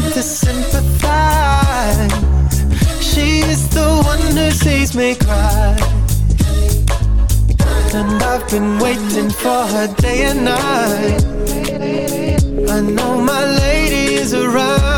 Need to sympathize. She's the one who sees me cry. And I've been waiting for her day and night. I know my lady is around.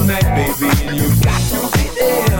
tonight, baby, and you got to be there.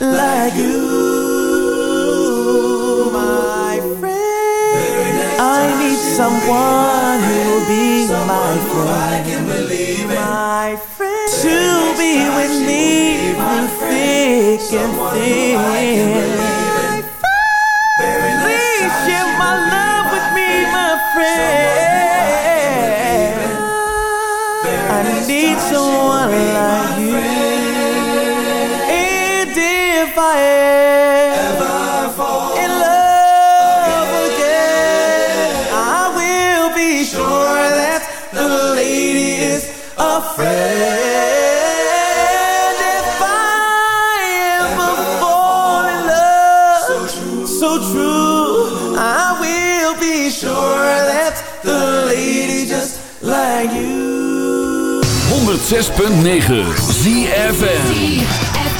Like you, my friend. I need someone who'll be my friend. My friend to be with me through thick and thin. Please share my love with me, my friend. 106.9 ZFN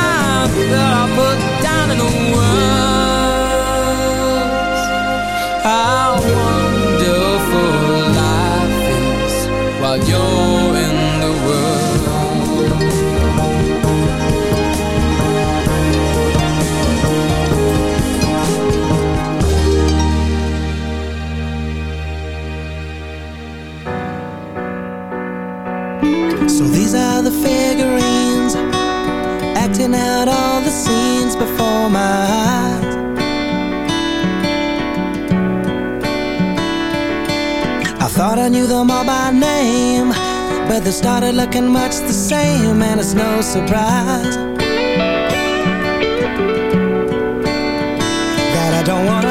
Acting out all the scenes before my eyes. I thought I knew them all by name, but they started looking much the same, and it's no surprise that I don't wanna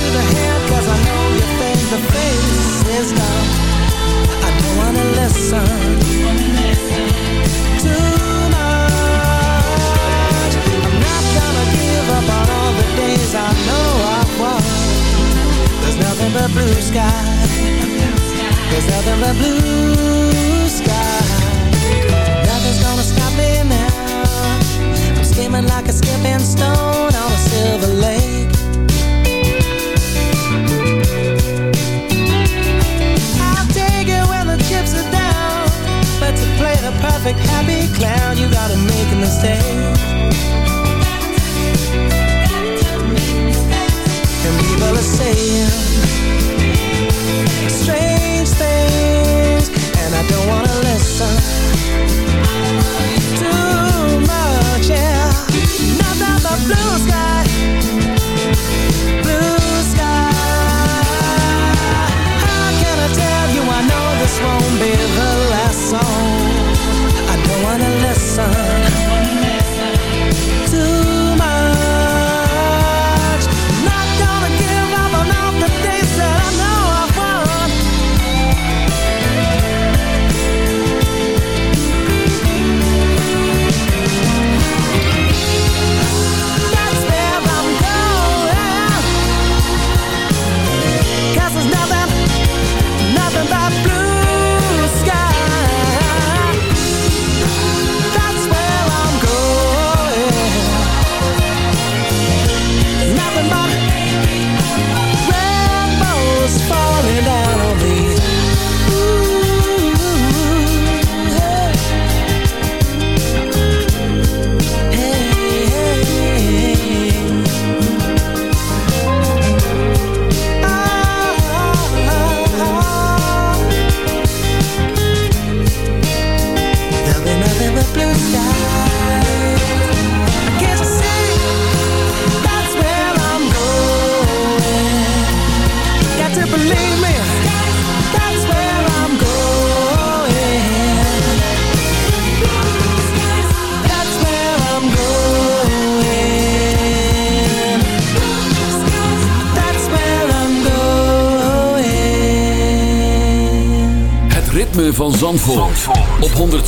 To the I know face is. I don't wanna listen. I'm not gonna give up on all the days I know I've won. There's nothing but blue sky. There's nothing but blue sky. Nothing's gonna stop me now. I'm skimming like a skipping stone on a silver lake. The perfect happy clown, you gotta make a mistake. And people are saying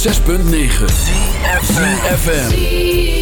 106.9 FM.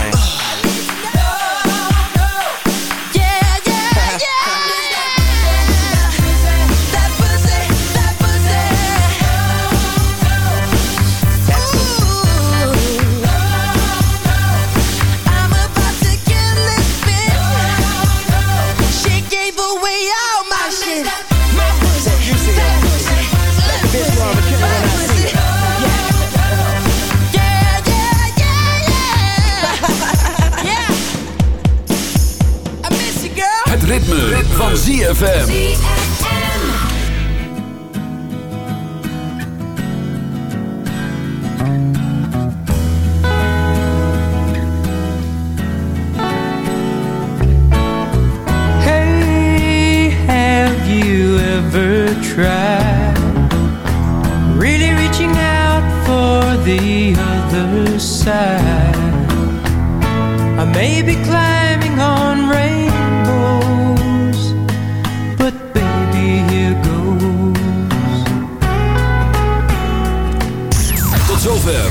ZFM. Hey, have you ever tried really reaching out for the other side? I may be